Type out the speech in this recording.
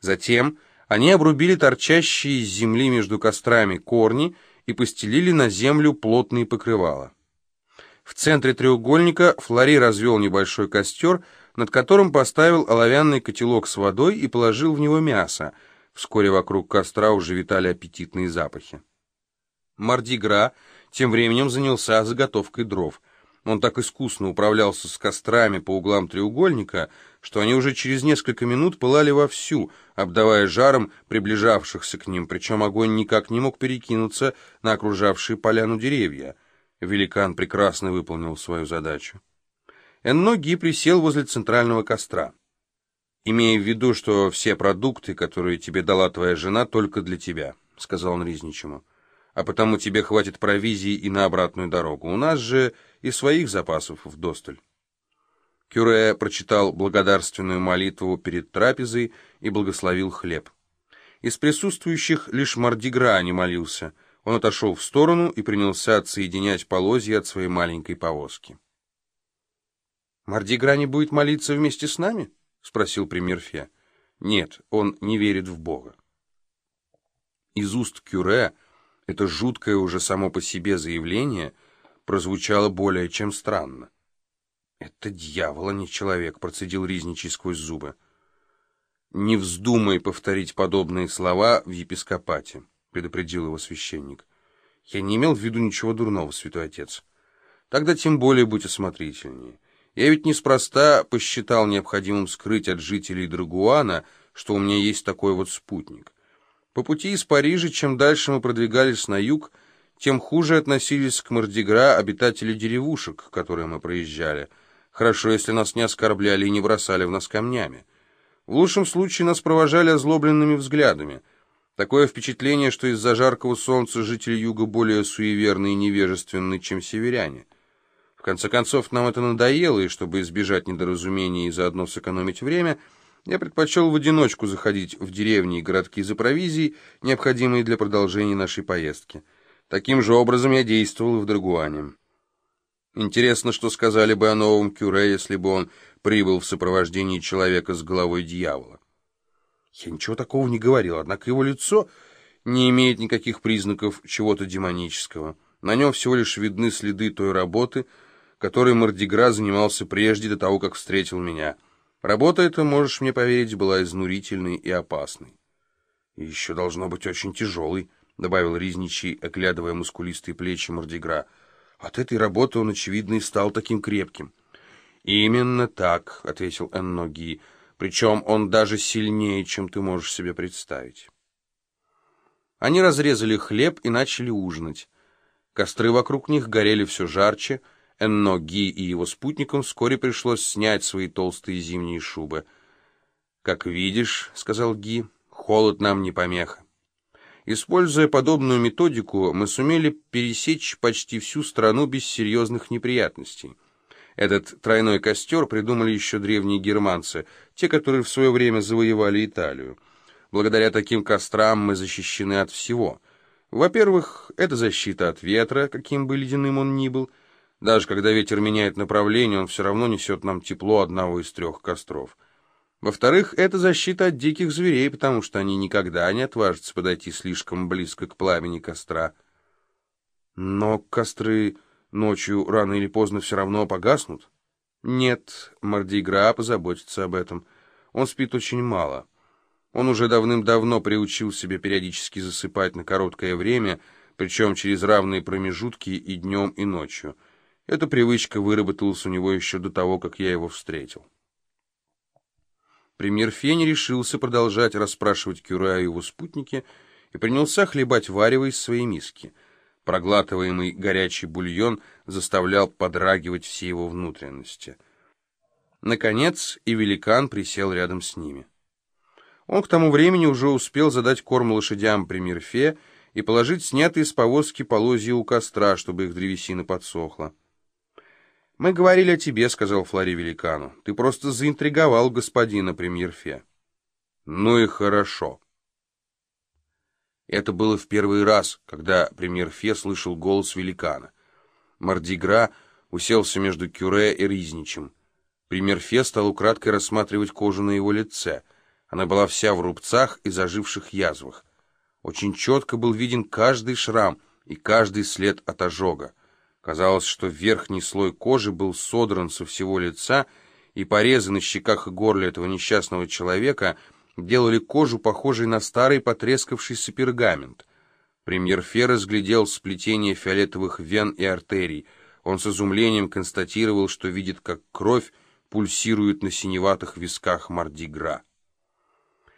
Затем они обрубили торчащие из земли между кострами корни и постелили на землю плотные покрывала. В центре треугольника Флори развел небольшой костер, над которым поставил оловянный котелок с водой и положил в него мясо. Вскоре вокруг костра уже витали аппетитные запахи. Мардигра тем временем занялся заготовкой дров. Он так искусно управлялся с кострами по углам треугольника, что они уже через несколько минут пылали вовсю, обдавая жаром приближавшихся к ним, причем огонь никак не мог перекинуться на окружавшие поляну деревья. Великан прекрасно выполнил свою задачу. Энно Ги присел возле центрального костра. «Имея в виду, что все продукты, которые тебе дала твоя жена, только для тебя», — сказал он Ризничему а потому тебе хватит провизии и на обратную дорогу. У нас же и своих запасов вдосталь. Кюре прочитал благодарственную молитву перед трапезой и благословил хлеб. Из присутствующих лишь Мардигра не молился. Он отошел в сторону и принялся отсоединять полозья от своей маленькой повозки. «Мардигра не будет молиться вместе с нами?» — спросил Примерфе. «Нет, он не верит в Бога». Из уст Кюре это жуткое уже само по себе заявление прозвучало более чем странно. «Это дьявол, а не человек», — процедил Ризничий сквозь зубы. «Не вздумай повторить подобные слова в епископате», — предупредил его священник. «Я не имел в виду ничего дурного, святой отец. Тогда тем более будь осмотрительнее. Я ведь неспроста посчитал необходимым скрыть от жителей Драгуана, что у меня есть такой вот спутник. По пути из Парижа, чем дальше мы продвигались на юг, тем хуже относились к Мордигра обитатели деревушек, которые мы проезжали. Хорошо, если нас не оскорбляли и не бросали в нас камнями. В лучшем случае нас провожали озлобленными взглядами. Такое впечатление, что из-за жаркого солнца жители юга более суеверны и невежественны, чем северяне. В конце концов, нам это надоело, и чтобы избежать недоразумений и заодно сэкономить время — я предпочел в одиночку заходить в деревни и городки за провизией, необходимые для продолжения нашей поездки. Таким же образом я действовал и в Драгуане. Интересно, что сказали бы о новом Кюре, если бы он прибыл в сопровождении человека с головой дьявола. Я ничего такого не говорил, однако его лицо не имеет никаких признаков чего-то демонического. На нем всего лишь видны следы той работы, которой Мордигра занимался прежде до того, как встретил меня — Работа эта, можешь мне поверить, была изнурительной и опасной. И еще должно быть очень тяжелой, — добавил Ризничий, оглядывая мускулистые плечи Мордигра. От этой работы он, очевидно, и стал таким крепким. «Именно так», — ответил Энноги, — «причем он даже сильнее, чем ты можешь себе представить». Они разрезали хлеб и начали ужинать. Костры вокруг них горели все жарче — Энно Ги и его спутникам вскоре пришлось снять свои толстые зимние шубы. «Как видишь», — сказал Ги, — «холод нам не помеха». Используя подобную методику, мы сумели пересечь почти всю страну без серьезных неприятностей. Этот тройной костер придумали еще древние германцы, те, которые в свое время завоевали Италию. Благодаря таким кострам мы защищены от всего. Во-первых, это защита от ветра, каким бы ледяным он ни был, — даже когда ветер меняет направление, он все равно несет нам тепло одного из трех костров. Во-вторых, это защита от диких зверей, потому что они никогда не отважатся подойти слишком близко к пламени костра. Но костры ночью рано или поздно все равно погаснут. Нет, Мардигра позаботится об этом. Он спит очень мало. Он уже давным-давно приучил себя периодически засыпать на короткое время, причем через равные промежутки и днем, и ночью. Эта привычка выработалась у него еще до того, как я его встретил. Премьер Фени решился продолжать расспрашивать Кюре о его спутнике и принялся хлебать варево из своей миски. Проглатываемый горячий бульон заставлял подрагивать все его внутренности. Наконец и великан присел рядом с ними. Он к тому времени уже успел задать корм лошадям премьер Фе и положить снятые с повозки полозья у костра, чтобы их древесина подсохла. «Мы говорили о тебе», — сказал Флори великану. «Ты просто заинтриговал господина премьер-фе». «Ну и хорошо». Это было в первый раз, когда премьер-фе слышал голос великана. Мардигра уселся между Кюре и Ризничем. Премьер-фе стал украдкой рассматривать кожу на его лице. Она была вся в рубцах и заживших язвах. Очень четко был виден каждый шрам и каждый след от ожога. Казалось, что верхний слой кожи был содран со всего лица, и порезы на щеках и горле этого несчастного человека делали кожу похожей на старый потрескавшийся пергамент. Премьер Фе разглядел сплетение фиолетовых вен и артерий. Он с изумлением констатировал, что видит, как кровь пульсирует на синеватых висках Мардигра.